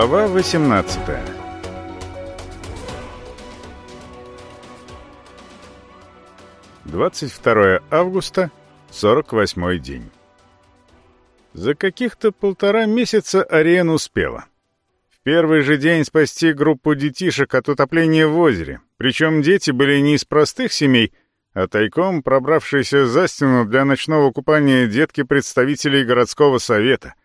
Глава 18 22 августа, 48 день. За каких-то полтора месяца Ариен успела. В первый же день спасти группу детишек от утопления в озере, причем дети были не из простых семей, а тайком пробравшиеся за стену для ночного купания детки представителей городского совета.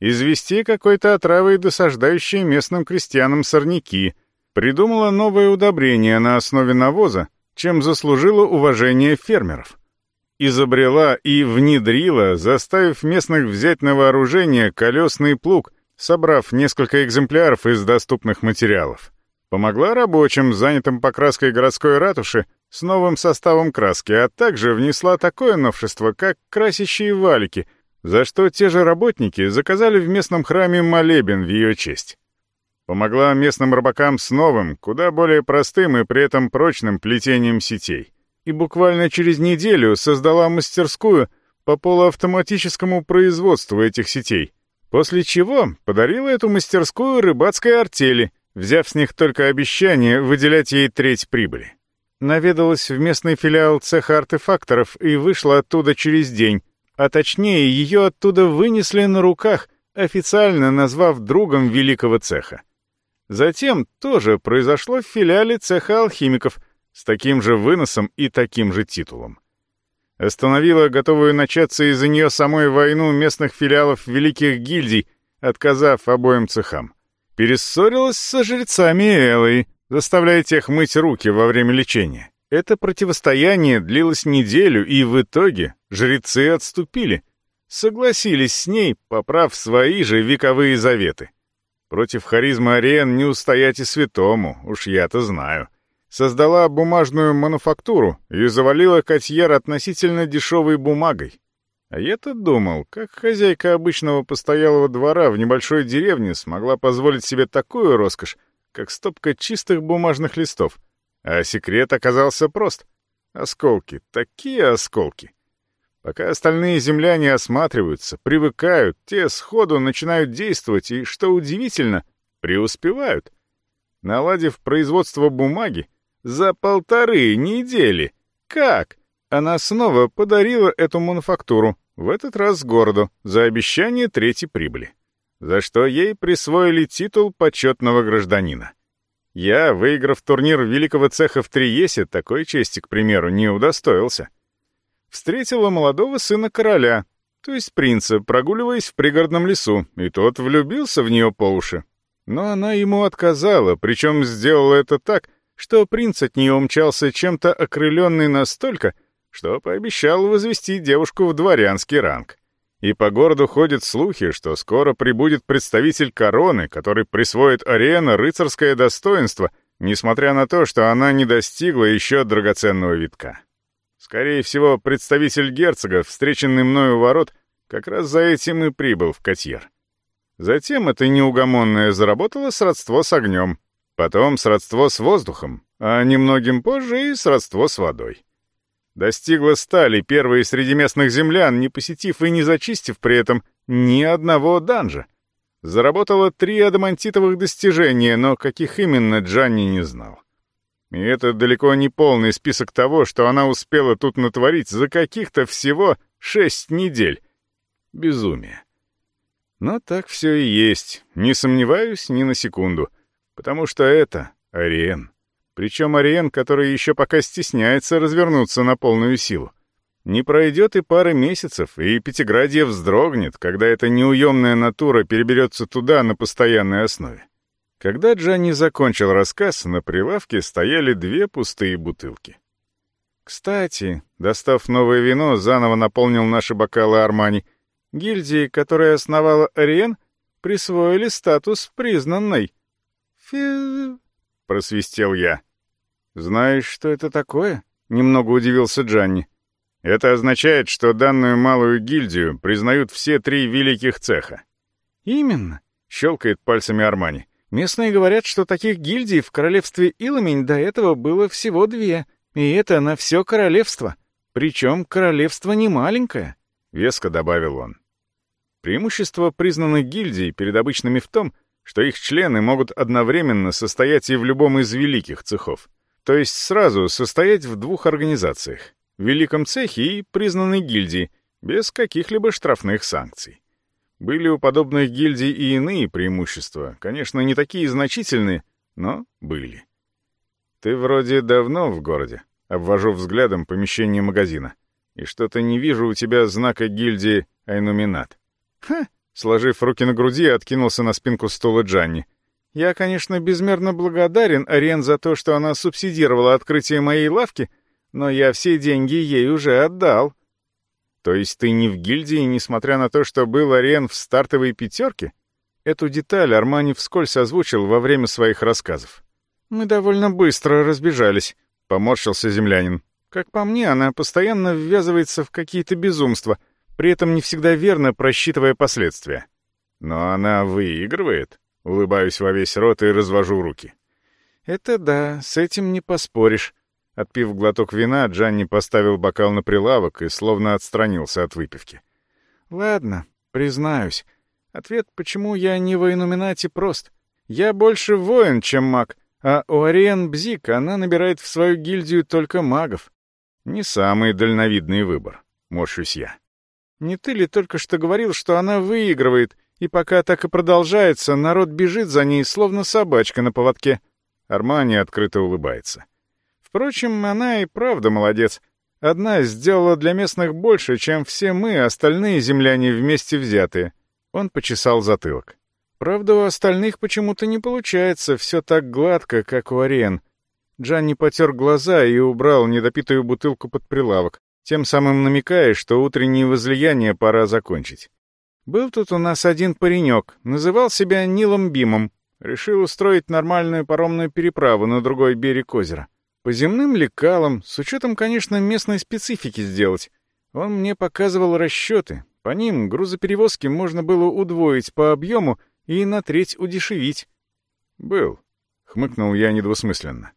Извести какой-то отравой досаждающие местным крестьянам сорняки, придумала новое удобрение на основе навоза, чем заслужила уважение фермеров. Изобрела и внедрила, заставив местных взять на вооружение колесный плуг, собрав несколько экземпляров из доступных материалов. Помогла рабочим, занятым покраской городской ратуши, с новым составом краски, а также внесла такое новшество, как красящие валики, за что те же работники заказали в местном храме молебен в ее честь. Помогла местным рыбакам с новым, куда более простым и при этом прочным плетением сетей. И буквально через неделю создала мастерскую по полуавтоматическому производству этих сетей, после чего подарила эту мастерскую рыбацкой артели, взяв с них только обещание выделять ей треть прибыли наведалась в местный филиал цеха артефакторов и вышла оттуда через день, а точнее ее оттуда вынесли на руках, официально назвав другом великого цеха. Затем тоже произошло в филиале цеха алхимиков с таким же выносом и таким же титулом. Остановила готовую начаться из-за нее самой войну местных филиалов великих гильдий, отказав обоим цехам. Перессорилась со жрецами Элой, заставляя тех мыть руки во время лечения. Это противостояние длилось неделю, и в итоге жрецы отступили, согласились с ней, поправ свои же вековые заветы. Против харизмы Ариен не устоять и святому, уж я-то знаю. Создала бумажную мануфактуру и завалила котьер относительно дешевой бумагой. А я-то думал, как хозяйка обычного постоялого двора в небольшой деревне смогла позволить себе такую роскошь, как стопка чистых бумажных листов. А секрет оказался прост. Осколки, такие осколки. Пока остальные земляне осматриваются, привыкают, те сходу начинают действовать и, что удивительно, преуспевают. Наладив производство бумаги, за полторы недели. Как? Она снова подарила эту мануфактуру, в этот раз городу, за обещание третьей прибыли за что ей присвоили титул почетного гражданина. Я, выиграв турнир великого цеха в Триесе, такой чести, к примеру, не удостоился. Встретила молодого сына короля, то есть принца, прогуливаясь в пригородном лесу, и тот влюбился в нее по уши. Но она ему отказала, причем сделала это так, что принц от нее умчался чем-то окрыленный настолько, что пообещал возвести девушку в дворянский ранг. И по городу ходят слухи, что скоро прибудет представитель короны, который присвоит Ариэна рыцарское достоинство, несмотря на то, что она не достигла еще драгоценного витка. Скорее всего, представитель герцога, встреченный мною у ворот, как раз за этим и прибыл в Котьер. Затем это неугомонное заработало сродство с огнем, потом сродство с воздухом, а немногим позже и сродство с водой. Достигла стали первой среди местных землян, не посетив и не зачистив при этом ни одного данжа. Заработала три адамантитовых достижения, но каких именно Джанни не знал. И это далеко не полный список того, что она успела тут натворить за каких-то всего шесть недель. Безумие. Но так все и есть, не сомневаюсь ни на секунду, потому что это Ариен. Причем Ариен, который еще пока стесняется развернуться на полную силу. Не пройдет и пары месяцев, и Пятиградье вздрогнет, когда эта неуемная натура переберется туда на постоянной основе. Когда Джанни закончил рассказ, на прилавке стояли две пустые бутылки. Кстати, достав новое вино, заново наполнил наши бокалы Армани. Гильдии, которая основала Ариен, присвоили статус признанной. Фи просвистел я. «Знаешь, что это такое?» — немного удивился Джанни. «Это означает, что данную малую гильдию признают все три великих цеха». «Именно», — щелкает пальцами Армани. «Местные говорят, что таких гильдий в королевстве Иламень до этого было всего две, и это на все королевство. Причем королевство не маленькое», — веско добавил он. Преимущество признанных гильдий перед обычными в том, что их члены могут одновременно состоять и в любом из великих цехов. То есть сразу состоять в двух организациях — Великом цехе и признанной гильдии, без каких-либо штрафных санкций. Были у подобных гильдий и иные преимущества, конечно, не такие значительные, но были. «Ты вроде давно в городе», — обвожу взглядом помещение магазина. «И что-то не вижу у тебя знака гильдии Айнуминат». «Ха!» — сложив руки на груди, откинулся на спинку стула Джанни. «Я, конечно, безмерно благодарен Ариен за то, что она субсидировала открытие моей лавки, но я все деньги ей уже отдал». «То есть ты не в гильдии, несмотря на то, что был Ариен в стартовой пятерке?» Эту деталь Армани вскользь озвучил во время своих рассказов. «Мы довольно быстро разбежались», — поморщился землянин. «Как по мне, она постоянно ввязывается в какие-то безумства, при этом не всегда верно просчитывая последствия». «Но она выигрывает», — улыбаюсь во весь рот и развожу руки. «Это да, с этим не поспоришь». Отпив глоток вина, Джанни поставил бокал на прилавок и словно отстранился от выпивки. «Ладно, признаюсь. Ответ, почему я не в прост. Я больше воин, чем маг, а у Ариен Бзик она набирает в свою гильдию только магов. Не самый дальновидный выбор, морщусь я. Не ты ли только что говорил, что она выигрывает, и пока так и продолжается, народ бежит за ней, словно собачка на поводке? Армани открыто улыбается. Впрочем, она и правда молодец. Одна сделала для местных больше, чем все мы, остальные земляне вместе взятые. Он почесал затылок. Правда, у остальных почему-то не получается все так гладко, как у Ариен. Джанни потер глаза и убрал недопитую бутылку под прилавок, тем самым намекая, что утреннее возлияние пора закончить. Был тут у нас один паренек, называл себя Нилом Бимом, решил устроить нормальную паромную переправу на другой берег озера. По земным лекалам, с учетом, конечно, местной специфики сделать. Он мне показывал расчеты. По ним грузоперевозки можно было удвоить по объему и на треть удешевить. «Был», — хмыкнул я недвусмысленно.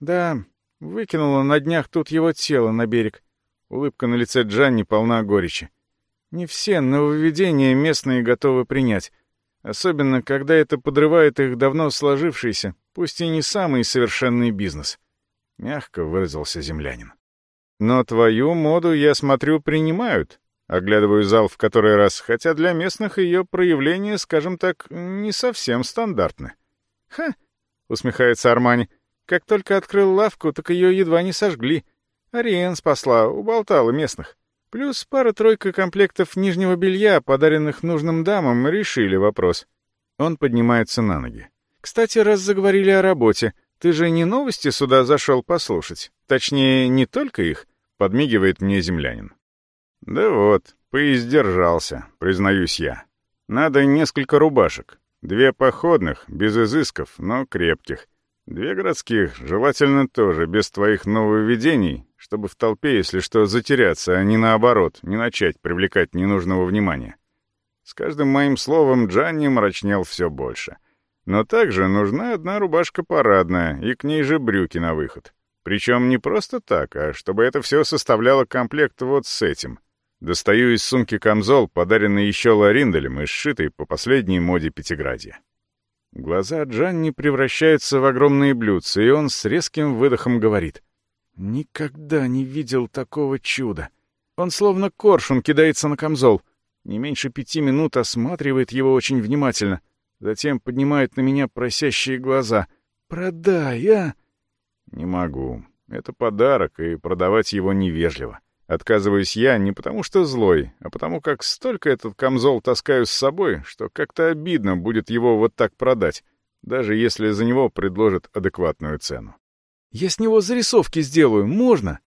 «Да, выкинула на днях тут его тело на берег». Улыбка на лице Джанни полна горечи. «Не все нововведения местные готовы принять, особенно когда это подрывает их давно сложившийся, пусть и не самый совершенный бизнес», — мягко выразился землянин. «Но твою моду, я смотрю, принимают», Оглядываю зал в который раз, хотя для местных ее проявления, скажем так, не совсем стандартны. «Ха!» — усмехается Армани. «Как только открыл лавку, так ее едва не сожгли. Ариен спасла, уболтала местных. Плюс пара-тройка комплектов нижнего белья, подаренных нужным дамам, решили вопрос». Он поднимается на ноги. «Кстати, раз заговорили о работе, ты же не новости сюда зашел послушать? Точнее, не только их?» — подмигивает мне землянин. «Да вот, поиздержался, признаюсь я. Надо несколько рубашек. Две походных, без изысков, но крепких. Две городских, желательно тоже, без твоих нововведений, чтобы в толпе, если что, затеряться, а не наоборот, не начать привлекать ненужного внимания. С каждым моим словом Джанни мрачнел все больше. Но также нужна одна рубашка парадная, и к ней же брюки на выход. Причем не просто так, а чтобы это все составляло комплект вот с этим — Достаю из сумки камзол, подаренный еще Ларинделем и сшитый по последней моде Пятиградья. Глаза Джанни превращаются в огромные блюдца, и он с резким выдохом говорит. «Никогда не видел такого чуда. Он словно коршун кидается на камзол. Не меньше пяти минут осматривает его очень внимательно. Затем поднимает на меня просящие глаза. «Продай, а!» «Не могу. Это подарок, и продавать его невежливо. Отказываюсь я не потому что злой, а потому как столько этот камзол таскаю с собой, что как-то обидно будет его вот так продать, даже если за него предложат адекватную цену. «Я с него зарисовки сделаю, можно?»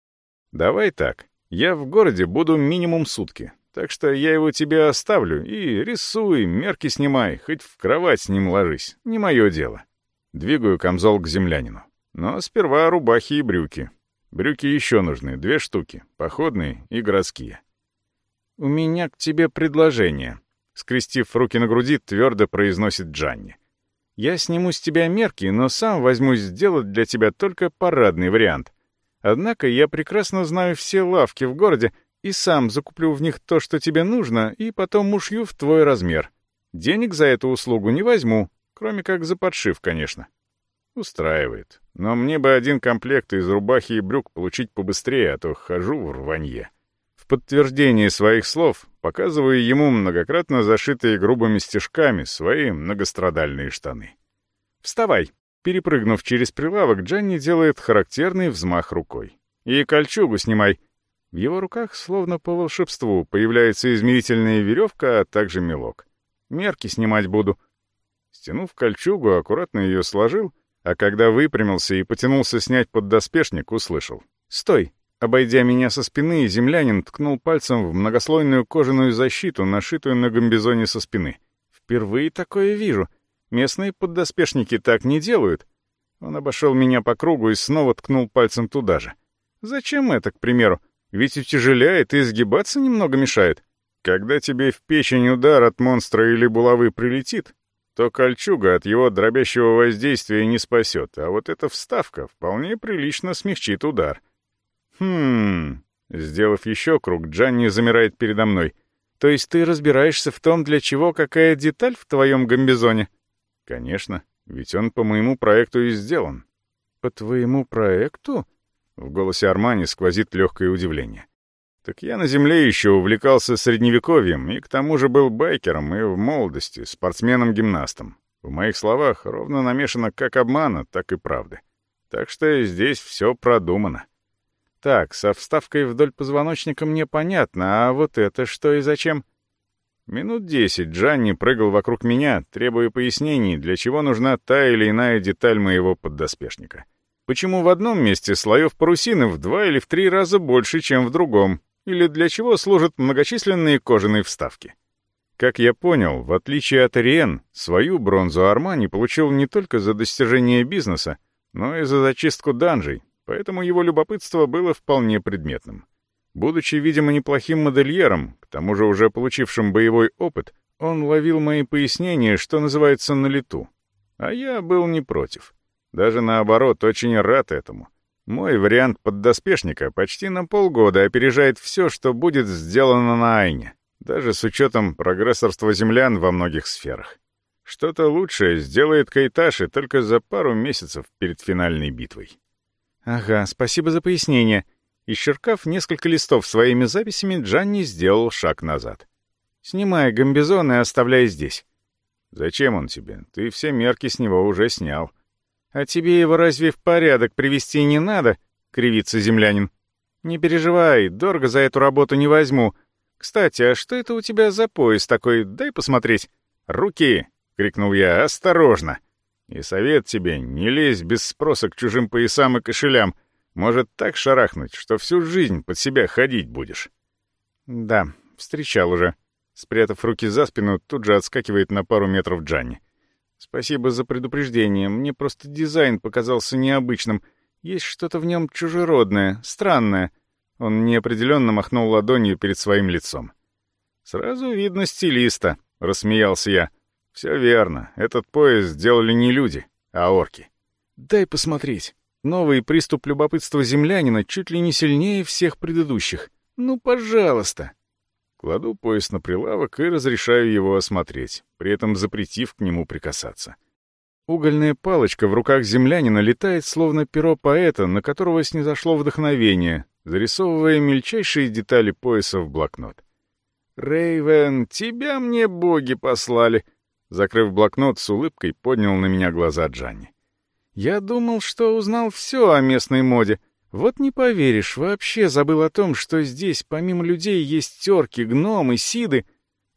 «Давай так. Я в городе буду минимум сутки, так что я его тебе оставлю и рисуй, мерки снимай, хоть в кровать с ним ложись, не мое дело». Двигаю камзол к землянину. Но сперва рубахи и брюки, Брюки еще нужны, две штуки, походные и городские. «У меня к тебе предложение», — скрестив руки на груди, твердо произносит Джанни. «Я сниму с тебя мерки, но сам возьмусь сделать для тебя только парадный вариант. Однако я прекрасно знаю все лавки в городе и сам закуплю в них то, что тебе нужно, и потом ушью в твой размер. Денег за эту услугу не возьму, Кроме как за подшив, конечно. Устраивает. Но мне бы один комплект из рубахи и брюк получить побыстрее, а то хожу в рванье. В подтверждение своих слов показываю ему многократно зашитые грубыми стежками свои многострадальные штаны. «Вставай!» Перепрыгнув через прилавок, Джанни делает характерный взмах рукой. «И кольчугу снимай!» В его руках, словно по волшебству, появляется измерительная веревка, а также мелок. «Мерки снимать буду». Стянув кольчугу, аккуратно ее сложил, а когда выпрямился и потянулся снять поддоспешник, услышал. «Стой!» Обойдя меня со спины, землянин ткнул пальцем в многослойную кожаную защиту, нашитую на гамбизоне со спины. «Впервые такое вижу. Местные поддоспешники так не делают». Он обошел меня по кругу и снова ткнул пальцем туда же. «Зачем это, к примеру? Ведь утяжеляет и сгибаться немного мешает. Когда тебе в печень удар от монстра или булавы прилетит, то кольчуга от его дробящего воздействия не спасет, а вот эта вставка вполне прилично смягчит удар. Хм... Сделав еще круг, Джанни замирает передо мной. То есть ты разбираешься в том, для чего какая деталь в твоем гамбизоне? Конечно, ведь он по моему проекту и сделан. По твоему проекту? В голосе Армани сквозит легкое удивление. Так я на земле еще увлекался средневековьем и к тому же был байкером и в молодости, спортсменом-гимнастом. В моих словах ровно намешано как обмана, так и правды. Так что здесь все продумано. Так, со вставкой вдоль позвоночника мне понятно, а вот это что и зачем? Минут десять Джанни прыгал вокруг меня, требуя пояснений, для чего нужна та или иная деталь моего поддоспешника. Почему в одном месте слоев парусины в два или в три раза больше, чем в другом, или для чего служат многочисленные кожаные вставки. Как я понял, в отличие от Ариен, свою бронзу Армани получил не только за достижение бизнеса, но и за зачистку данжей, поэтому его любопытство было вполне предметным. Будучи, видимо, неплохим модельером, к тому же уже получившим боевой опыт, он ловил мои пояснения, что называется, на лету. А я был не против. Даже наоборот, очень рад этому — мой вариант поддоспешника почти на полгода опережает все, что будет сделано на Айне, даже с учетом прогрессорства землян во многих сферах. Что-то лучшее сделает Кайташи только за пару месяцев перед финальной битвой. «Ага, спасибо за пояснение». Исчеркав несколько листов своими записями, Джанни сделал шаг назад. «Снимай гамбизон и оставляй здесь». «Зачем он тебе? Ты все мерки с него уже снял». «А тебе его разве в порядок привести не надо?» — кривится землянин. «Не переживай, дорого за эту работу не возьму. Кстати, а что это у тебя за пояс такой? Дай посмотреть». «Руки!» — крикнул я. «Осторожно!» «И совет тебе, не лезь без спроса к чужим поясам и кошелям. Может так шарахнуть, что всю жизнь под себя ходить будешь». «Да, встречал уже». Спрятав руки за спину, тут же отскакивает на пару метров Джанни. Спасибо за предупреждение. Мне просто дизайн показался необычным. Есть что-то в нем чужеродное, странное. Он неопределенно махнул ладонью перед своим лицом. «Сразу видно стилиста», — рассмеялся я. «Все верно. Этот пояс сделали не люди, а орки». «Дай посмотреть». Новый приступ любопытства землянина чуть ли не сильнее всех предыдущих. «Ну, пожалуйста». Кладу пояс на прилавок и разрешаю его осмотреть, при этом запретив к нему прикасаться. Угольная палочка в руках землянина летает, словно перо поэта, на которого снизошло вдохновение, зарисовывая мельчайшие детали пояса в блокнот. Рейвен, тебя мне боги послали!» Закрыв блокнот с улыбкой, поднял на меня глаза Джанни. «Я думал, что узнал все о местной моде, вот не поверишь, вообще забыл о том, что здесь помимо людей есть терки, гномы, сиды.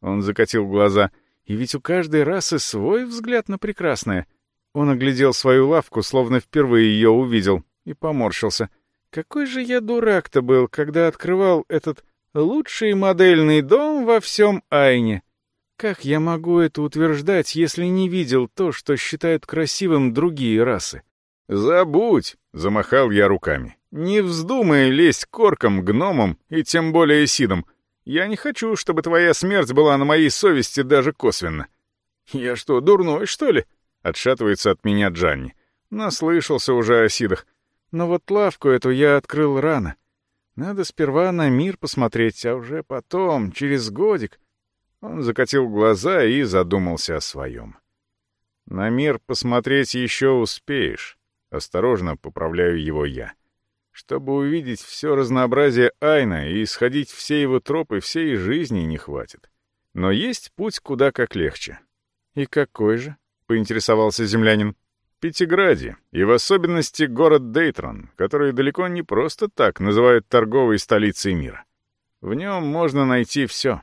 Он закатил глаза. И ведь у каждой расы свой взгляд на прекрасное. Он оглядел свою лавку, словно впервые ее увидел, и поморщился. Какой же я дурак-то был, когда открывал этот лучший модельный дом во всем Айне. Как я могу это утверждать, если не видел то, что считают красивым другие расы? «Забудь!» — замахал я руками. Не вздумай лезть корком, гномом и тем более сидом. Я не хочу, чтобы твоя смерть была на моей совести даже косвенно. Я что, дурной, что ли? Отшатывается от меня Джанни. Наслышался уже о сидах. Но вот лавку эту я открыл рано. Надо сперва на мир посмотреть, а уже потом, через годик. Он закатил глаза и задумался о своем. На мир посмотреть еще успеешь. Осторожно поправляю его я. Чтобы увидеть все разнообразие Айна и исходить все его тропы, всей жизни не хватит. Но есть путь куда как легче. «И какой же?» — поинтересовался землянин. Пятиграде, и в особенности город Дейтрон, который далеко не просто так называют торговой столицей мира. В нем можно найти все.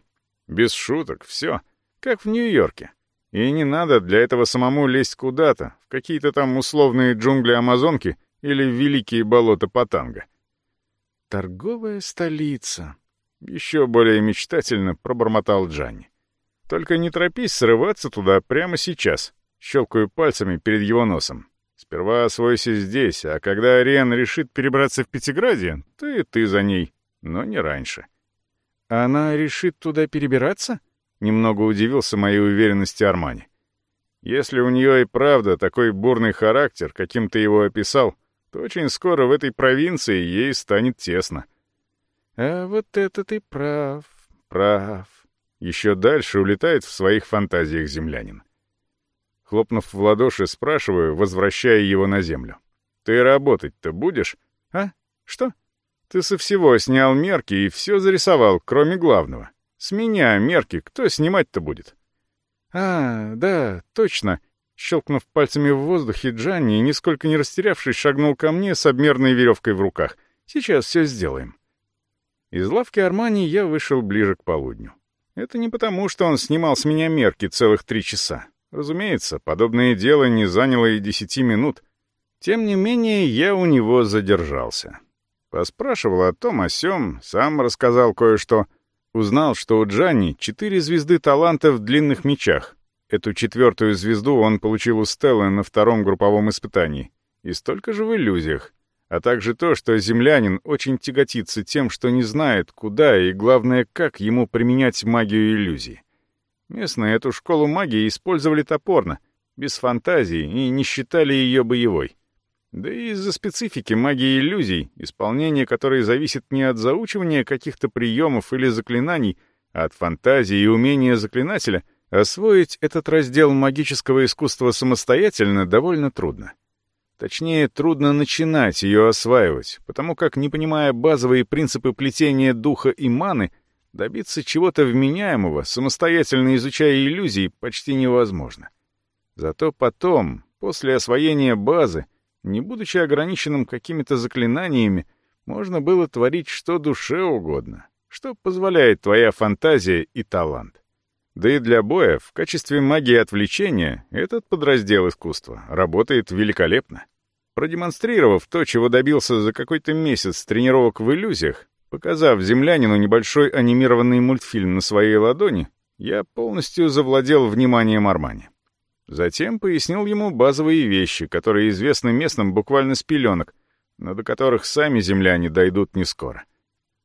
Без шуток, все. Как в Нью-Йорке. И не надо для этого самому лезть куда-то, в какие-то там условные джунгли Амазонки или великие болота Патанга. «Торговая столица», — еще более мечтательно пробормотал Джанни. «Только не торопись срываться туда прямо сейчас», — щелкаю пальцами перед его носом. «Сперва освойся здесь, а когда Ариен решит перебраться в Пятиграде, то и ты за ней, но не раньше». «Она решит туда перебираться?» — немного удивился моей уверенности Армани. «Если у нее и правда такой бурный характер, каким ты его описал, то очень скоро в этой провинции ей станет тесно». «А вот это ты прав, прав». Еще дальше улетает в своих фантазиях землянин. Хлопнув в ладоши, спрашиваю, возвращая его на землю. «Ты работать-то будешь?» «А? Что?» «Ты со всего снял мерки и все зарисовал, кроме главного. С меня мерки кто снимать-то будет?» «А, да, точно». Щелкнув пальцами в воздухе, Джанни, нисколько не растерявшись, шагнул ко мне с обмерной веревкой в руках. «Сейчас все сделаем». Из лавки Армани я вышел ближе к полудню. Это не потому, что он снимал с меня мерки целых три часа. Разумеется, подобное дело не заняло и десяти минут. Тем не менее, я у него задержался. Поспрашивал о том, о сём, сам рассказал кое-что. Узнал, что у Джанни четыре звезды таланта в длинных мечах. Эту четвертую звезду он получил у Стеллы на втором групповом испытании. И столько же в иллюзиях. А также то, что землянин очень тяготится тем, что не знает, куда и, главное, как ему применять магию иллюзий. Местные эту школу магии использовали топорно, без фантазии и не считали ее боевой. Да и из-за специфики магии иллюзий, исполнение которой зависит не от заучивания каких-то приемов или заклинаний, а от фантазии и умения заклинателя, освоить этот раздел магического искусства самостоятельно довольно трудно. Точнее, трудно начинать ее осваивать, потому как, не понимая базовые принципы плетения духа и маны, Добиться чего-то вменяемого, самостоятельно изучая иллюзии, почти невозможно. Зато потом, после освоения базы, не будучи ограниченным какими-то заклинаниями, можно было творить что душе угодно, что позволяет твоя фантазия и талант. Да и для боя, в качестве магии отвлечения, этот подраздел искусства работает великолепно. Продемонстрировав то, чего добился за какой-то месяц тренировок в иллюзиях, Показав землянину небольшой анимированный мультфильм на своей ладони, я полностью завладел вниманием Армани. Затем пояснил ему базовые вещи, которые известны местным буквально с пеленок, но до которых сами земляне дойдут не скоро.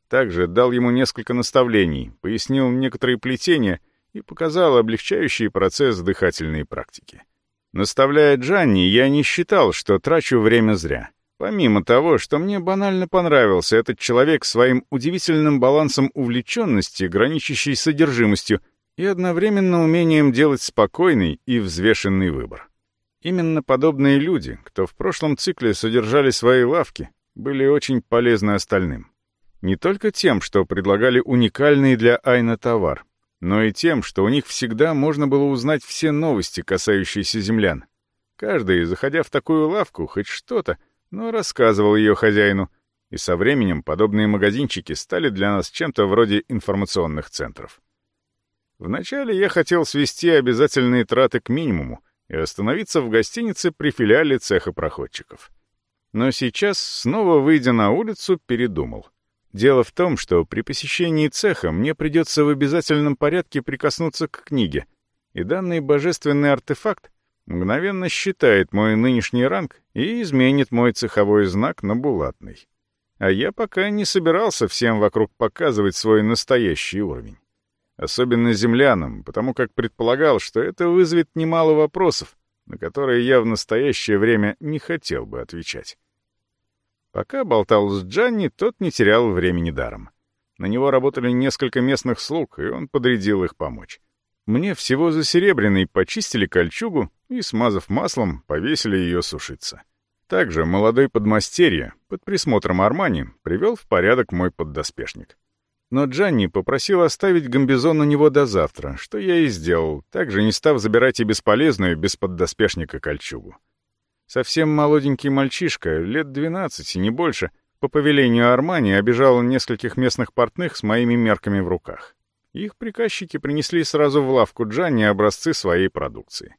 Также дал ему несколько наставлений, пояснил некоторые плетения и показал облегчающий процесс дыхательной практики. Наставляя Джанни, я не считал, что трачу время зря. Помимо того, что мне банально понравился этот человек своим удивительным балансом увлеченности, граничащей содержимостью, и одновременно умением делать спокойный и взвешенный выбор. Именно подобные люди, кто в прошлом цикле содержали свои лавки, были очень полезны остальным. Не только тем, что предлагали уникальный для Айна товар, но и тем, что у них всегда можно было узнать все новости, касающиеся землян. Каждый, заходя в такую лавку, хоть что-то, но рассказывал ее хозяину, и со временем подобные магазинчики стали для нас чем-то вроде информационных центров. Вначале я хотел свести обязательные траты к минимуму и остановиться в гостинице при филиале цеха проходчиков. Но сейчас, снова выйдя на улицу, передумал. Дело в том, что при посещении цеха мне придется в обязательном порядке прикоснуться к книге, и данный божественный артефакт мгновенно считает мой нынешний ранг и изменит мой цеховой знак на булатный. А я пока не собирался всем вокруг показывать свой настоящий уровень. Особенно землянам, потому как предполагал, что это вызовет немало вопросов, на которые я в настоящее время не хотел бы отвечать. Пока болтал с Джанни, тот не терял времени даром. На него работали несколько местных слуг, и он подрядил их помочь. Мне всего за серебряный почистили кольчугу, и, смазав маслом, повесили ее сушиться. Также молодой подмастерье, под присмотром Армани, привел в порядок мой поддоспешник. Но Джанни попросил оставить гамбизон у него до завтра, что я и сделал, также не став забирать и бесполезную без поддоспешника кольчугу. Совсем молоденький мальчишка, лет двенадцати, не больше, по повелению Армани обижал нескольких местных портных с моими мерками в руках. Их приказчики принесли сразу в лавку Джанни образцы своей продукции.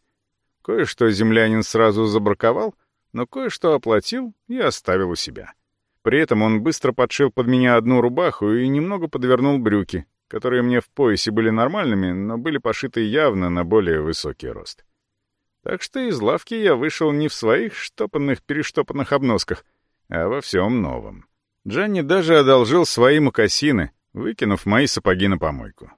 Кое-что землянин сразу забраковал, но кое-что оплатил и оставил у себя. При этом он быстро подшил под меня одну рубаху и немного подвернул брюки, которые мне в поясе были нормальными, но были пошиты явно на более высокий рост. Так что из лавки я вышел не в своих штопанных-перештопанных обносках, а во всем новом. Джанни даже одолжил свои мокасины, выкинув мои сапоги на помойку.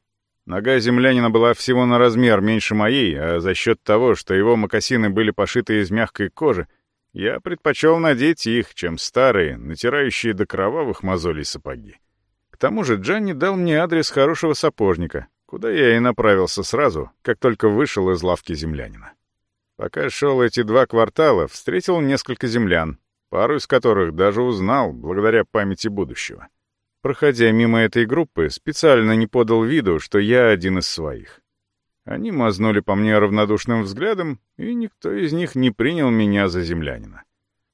Нога землянина была всего на размер меньше моей, а за счет того, что его мокасины были пошиты из мягкой кожи, я предпочел надеть их, чем старые, натирающие до кровавых мозолей сапоги. К тому же Джанни дал мне адрес хорошего сапожника, куда я и направился сразу, как только вышел из лавки землянина. Пока шел эти два квартала, встретил несколько землян, пару из которых даже узнал благодаря памяти будущего. Проходя мимо этой группы, специально не подал виду, что я один из своих. Они мазнули по мне равнодушным взглядом, и никто из них не принял меня за землянина.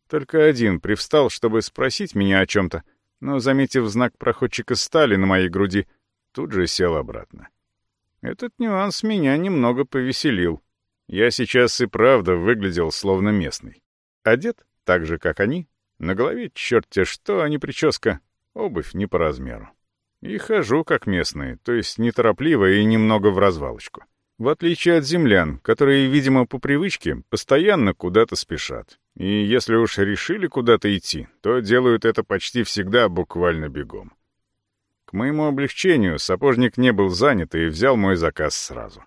Только один привстал, чтобы спросить меня о чем-то, но, заметив знак проходчика стали на моей груди, тут же сел обратно. Этот нюанс меня немного повеселил. Я сейчас и правда выглядел словно местный. Одет так же, как они. На голове черт-те что, а не прическа. Обувь не по размеру. И хожу как местные, то есть неторопливо и немного в развалочку. В отличие от землян, которые, видимо, по привычке, постоянно куда-то спешат. И если уж решили куда-то идти, то делают это почти всегда буквально бегом. К моему облегчению сапожник не был занят и взял мой заказ сразу.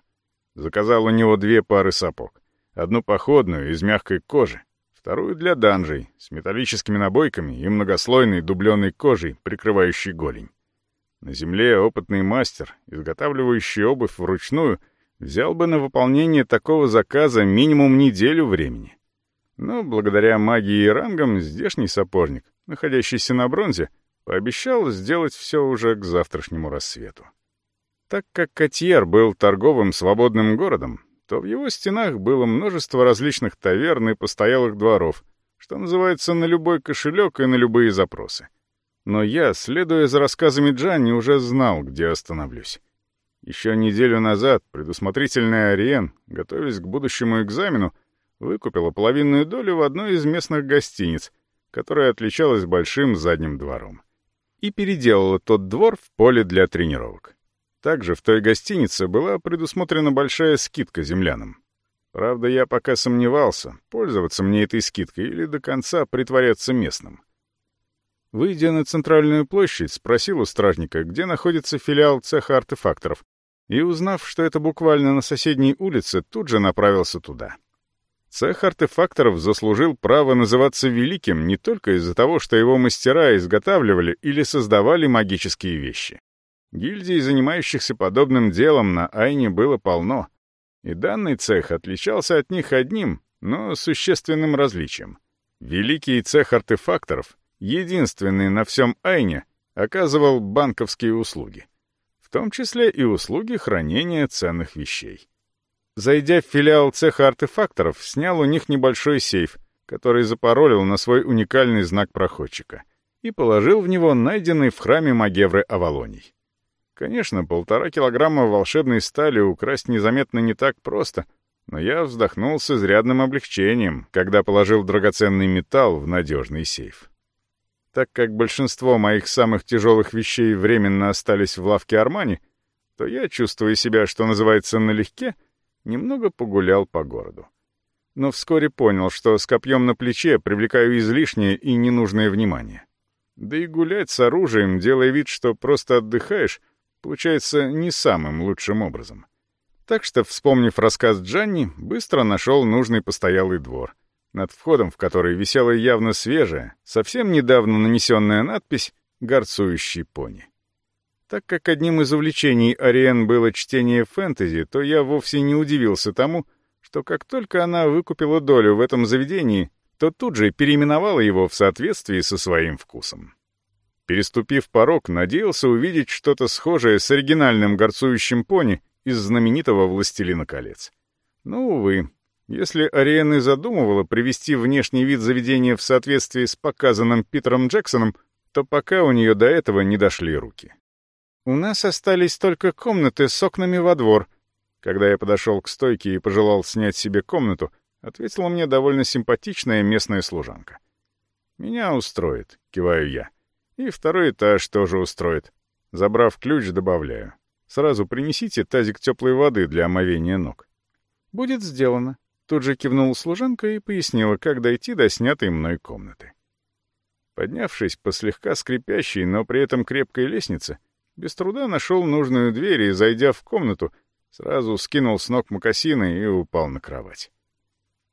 Заказал у него две пары сапог. Одну походную, из мягкой кожи, вторую для данжей, с металлическими набойками и многослойной дубленой кожей, прикрывающей голень. На земле опытный мастер, изготавливающий обувь вручную, взял бы на выполнение такого заказа минимум неделю времени. Но благодаря магии и рангам здешний сапожник, находящийся на бронзе, пообещал сделать все уже к завтрашнему рассвету. Так как Котьер был торговым свободным городом, то в его стенах было множество различных таверн и постоялых дворов, что называется на любой кошелек и на любые запросы. Но я, следуя за рассказами Джанни, уже знал, где остановлюсь. Еще неделю назад предусмотрительный Ариен, готовясь к будущему экзамену, выкупила половинную долю в одной из местных гостиниц, которая отличалась большим задним двором, и переделала тот двор в поле для тренировок. Также в той гостинице была предусмотрена большая скидка землянам. Правда, я пока сомневался, пользоваться мне этой скидкой или до конца притворяться местным. Выйдя на центральную площадь, спросил у стражника, где находится филиал цеха артефакторов, и, узнав, что это буквально на соседней улице, тут же направился туда. Цех артефакторов заслужил право называться великим не только из-за того, что его мастера изготавливали или создавали магические вещи. Гильдий, занимающихся подобным делом, на Айне было полно, и данный цех отличался от них одним, но существенным различием. Великий цех артефакторов, единственный на всем Айне, оказывал банковские услуги, в том числе и услуги хранения ценных вещей. Зайдя в филиал цеха артефакторов, снял у них небольшой сейф, который запаролил на свой уникальный знак проходчика, и положил в него найденный в храме Магевры Авалоний. Конечно, полтора килограмма волшебной стали украсть незаметно не так просто, но я вздохнул с изрядным облегчением, когда положил драгоценный металл в надежный сейф. Так как большинство моих самых тяжелых вещей временно остались в лавке Армани, то я, чувствуя себя, что называется, налегке, немного погулял по городу. Но вскоре понял, что с копьем на плече привлекаю излишнее и ненужное внимание. Да и гулять с оружием, делая вид, что просто отдыхаешь, получается не самым лучшим образом. Так что, вспомнив рассказ Джанни, быстро нашел нужный постоялый двор, над входом в который висела явно свежая, совсем недавно нанесенная надпись «Горцующий пони». Так как одним из увлечений Ариен было чтение фэнтези, то я вовсе не удивился тому, что как только она выкупила долю в этом заведении, то тут же переименовала его в соответствии со своим вкусом. Переступив порог, надеялся увидеть что-то схожее с оригинальным горцующим пони из знаменитого «Властелина колец». Но, увы, если Ариэн и задумывала привести внешний вид заведения в соответствии с показанным Питером Джексоном, то пока у нее до этого не дошли руки. «У нас остались только комнаты с окнами во двор». Когда я подошел к стойке и пожелал снять себе комнату, ответила мне довольно симпатичная местная служанка. «Меня устроит», — киваю я. «И второй этаж тоже устроит». Забрав ключ, добавляю. «Сразу принесите тазик теплой воды для омовения ног». «Будет сделано», Тут же кивнула служанка и пояснила, как дойти до снятой мной комнаты. Поднявшись по слегка скрипящей, но при этом крепкой лестнице, без труда нашел нужную дверь и, зайдя в комнату, сразу скинул с ног мокасины и упал на кровать.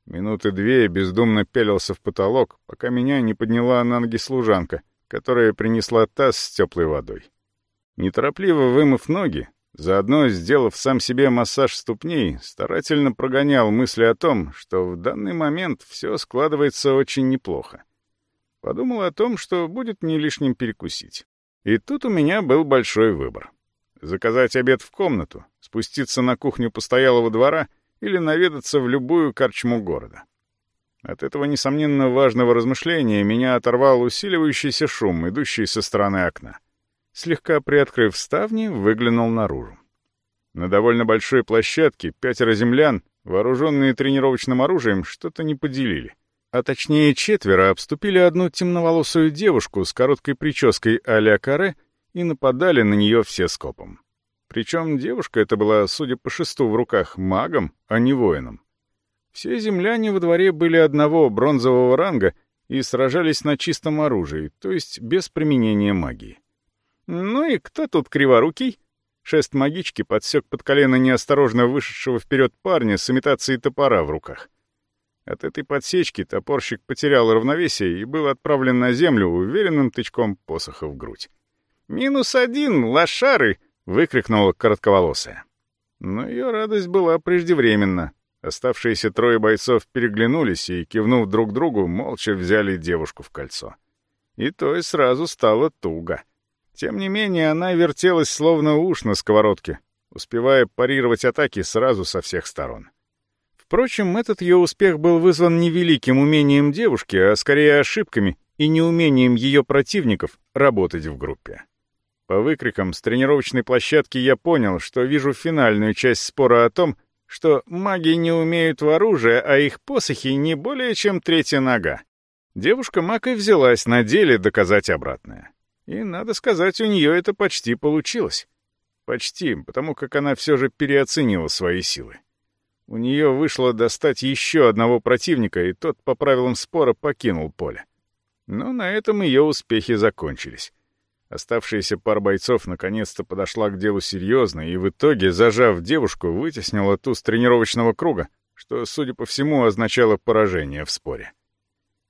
Минуты две бездумно пялился в потолок, пока меня не подняла на ноги служанка, которая принесла таз с теплой водой. Неторопливо вымыв ноги, Заодно, сделав сам себе массаж ступней, старательно прогонял мысли о том, что в данный момент все складывается очень неплохо. Подумал о том, что будет не лишним перекусить. И тут у меня был большой выбор. Заказать обед в комнату, спуститься на кухню постоялого двора или наведаться в любую корчму города. От этого, несомненно, важного размышления меня оторвал усиливающийся шум, идущий со стороны окна слегка приоткрыв ставни, выглянул наружу. На довольно большой площадке пятеро землян, вооруженные тренировочным оружием, что-то не поделили. А точнее четверо обступили одну темноволосую девушку с короткой прической а-ля каре и нападали на нее все скопом. Причем девушка эта была, судя по шесту в руках, магом, а не воином. Все земляне во дворе были одного бронзового ранга и сражались на чистом оружии, то есть без применения магии. «Ну и кто тут криворукий?» Шест магички подсек под колено неосторожно вышедшего вперед парня с имитацией топора в руках. От этой подсечки топорщик потерял равновесие и был отправлен на землю уверенным тычком посоха в грудь. «Минус один, лошары!» — выкрикнула коротковолосая. Но ее радость была преждевременна. Оставшиеся трое бойцов переглянулись и, кивнув друг другу, молча взяли девушку в кольцо. И то и сразу стало туго — тем не менее, она вертелась словно уж на сковородке, успевая парировать атаки сразу со всех сторон. Впрочем, этот ее успех был вызван не великим умением девушки, а скорее ошибками и неумением ее противников работать в группе. По выкрикам с тренировочной площадки я понял, что вижу финальную часть спора о том, что маги не умеют в оружие, а их посохи не более чем третья нога. Девушка маг и взялась на деле доказать обратное. И, надо сказать, у нее это почти получилось. Почти, потому как она все же переоценила свои силы. У нее вышло достать еще одного противника, и тот по правилам спора покинул поле. Но на этом ее успехи закончились. Оставшаяся пара бойцов наконец-то подошла к делу серьезно и в итоге, зажав девушку, вытеснила ту с тренировочного круга, что, судя по всему, означало поражение в споре.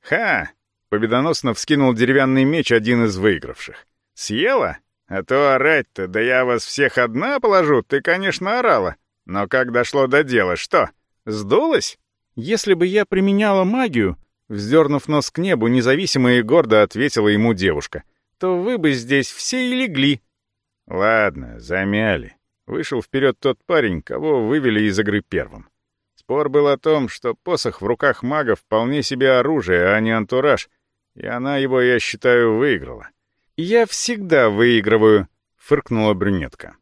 «Ха! Победоносно вскинул деревянный меч один из выигравших. «Съела? А то орать-то, да я вас всех одна положу, ты, конечно, орала. Но как дошло до дела, что? Сдулась? Если бы я применяла магию, вздернув нос к небу, независимо и гордо ответила ему девушка, то вы бы здесь все и легли. Ладно, замяли. Вышел вперед тот парень, кого вывели из игры первым. Спор был о том, что посох в руках мага вполне себе оружие, а не антураж, и она его, я считаю, выиграла. «Я всегда выигрываю», — фыркнула брюнетка.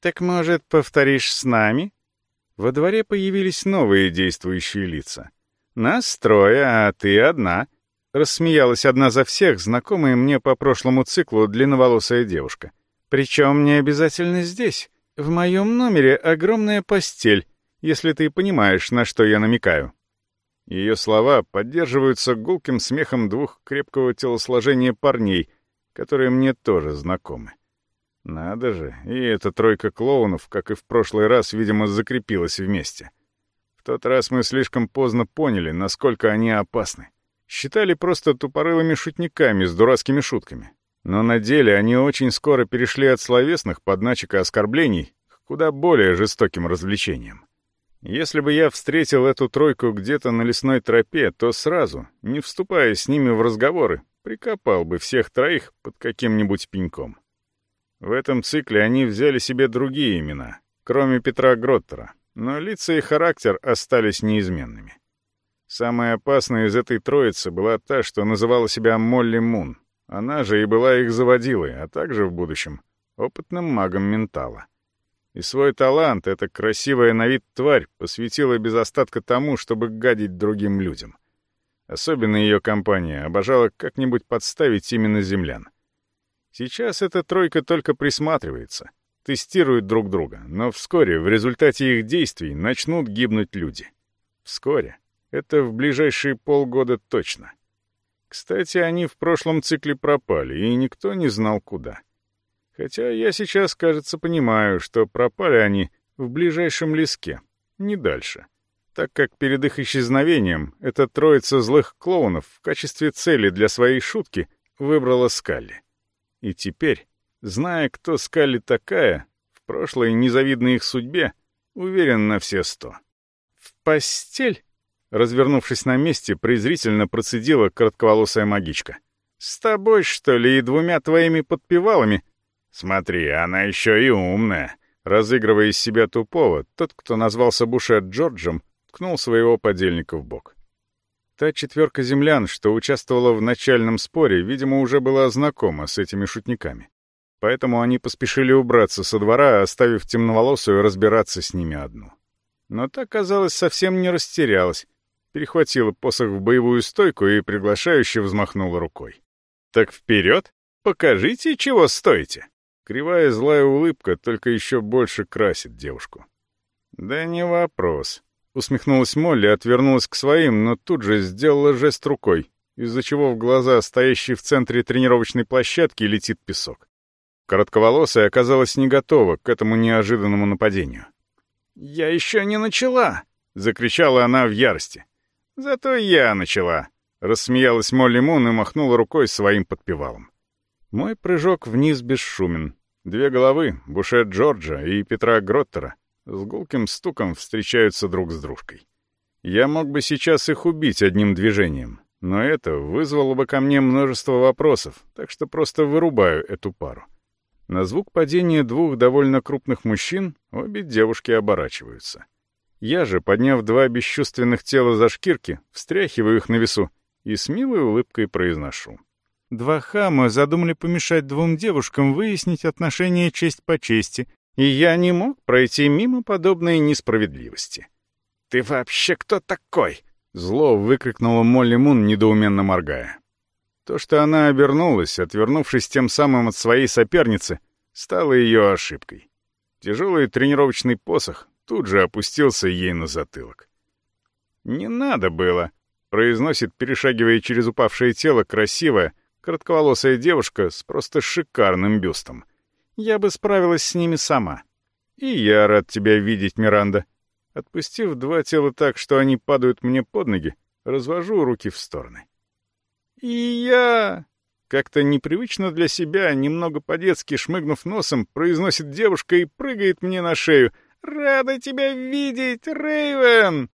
«Так, может, повторишь с нами?» Во дворе появились новые действующие лица. «Нас трое, а ты одна», — рассмеялась одна за всех, знакомая мне по прошлому циклу длинноволосая девушка. «Причем не обязательно здесь. В моем номере огромная постель, если ты понимаешь, на что я намекаю». Ее слова поддерживаются гулким смехом двух крепкого телосложения парней, которые мне тоже знакомы. Надо же, и эта тройка клоунов, как и в прошлый раз, видимо, закрепилась вместе. В тот раз мы слишком поздно поняли, насколько они опасны. Считали просто тупорылыми шутниками с дурацкими шутками. Но на деле они очень скоро перешли от словесных подначек и оскорблений к куда более жестоким развлечениям. Если бы я встретил эту тройку где-то на лесной тропе, то сразу, не вступая с ними в разговоры, прикопал бы всех троих под каким-нибудь пеньком. В этом цикле они взяли себе другие имена, кроме Петра Гроттера, но лица и характер остались неизменными. Самая опасная из этой троицы была та, что называла себя Молли Мун. Она же и была их заводилой, а также в будущем опытным магом ментала. И свой талант эта красивая на вид тварь посвятила без остатка тому, чтобы гадить другим людям. Особенно ее компания обожала как-нибудь подставить именно землян. Сейчас эта тройка только присматривается, тестирует друг друга, но вскоре в результате их действий начнут гибнуть люди. Вскоре. Это в ближайшие полгода точно. Кстати, они в прошлом цикле пропали, и никто не знал куда. Хотя я сейчас, кажется, понимаю, что пропали они в ближайшем леске, не дальше. Так как перед их исчезновением эта троица злых клоунов в качестве цели для своей шутки выбрала Скалли. И теперь, зная, кто Скалли такая, в прошлой незавидной их судьбе, уверен на все сто. «В постель?» Развернувшись на месте, презрительно процедила коротковолосая магичка. «С тобой, что ли, и двумя твоими подпевалами «Смотри, она еще и умная». Разыгрывая из себя тупого, тот, кто назвался Бушет Джорджем, ткнул своего подельника в бок. Та четверка землян, что участвовала в начальном споре, видимо, уже была знакома с этими шутниками. Поэтому они поспешили убраться со двора, оставив темноволосую разбираться с ними одну. Но та, казалось, совсем не растерялась, перехватила посох в боевую стойку и приглашающе взмахнула рукой. «Так вперед! Покажите, чего стоите!» Кривая злая улыбка только еще больше красит девушку. «Да не вопрос», — усмехнулась Молли, отвернулась к своим, но тут же сделала жест рукой, из-за чего в глаза, стоящей в центре тренировочной площадки, летит песок. Коротковолосая оказалась не готова к этому неожиданному нападению. «Я еще не начала!» — закричала она в ярости. «Зато я начала!» — рассмеялась Молли Мун и махнула рукой своим подпевалом. Мой прыжок вниз бесшумен. Две головы, Бушет Джорджа и Петра Гроттера, с гулким стуком встречаются друг с дружкой. Я мог бы сейчас их убить одним движением, но это вызвало бы ко мне множество вопросов, так что просто вырубаю эту пару. На звук падения двух довольно крупных мужчин обе девушки оборачиваются. Я же, подняв два бесчувственных тела за шкирки, встряхиваю их на весу и с милой улыбкой произношу. Два хама задумали помешать двум девушкам выяснить отношения честь по чести, и я не мог пройти мимо подобной несправедливости. «Ты вообще кто такой?» — зло выкрикнула Молли Мун, недоуменно моргая. То, что она обернулась, отвернувшись тем самым от своей соперницы, стало ее ошибкой. Тяжелый тренировочный посох тут же опустился ей на затылок. «Не надо было», — произносит, перешагивая через упавшее тело, красивая, Коротковолосая девушка с просто шикарным бюстом. Я бы справилась с ними сама. И я рад тебя видеть, Миранда. Отпустив два тела так, что они падают мне под ноги, развожу руки в стороны. И я... Как-то непривычно для себя, немного по-детски шмыгнув носом, произносит девушка и прыгает мне на шею. «Рада тебя видеть, Рейвен!»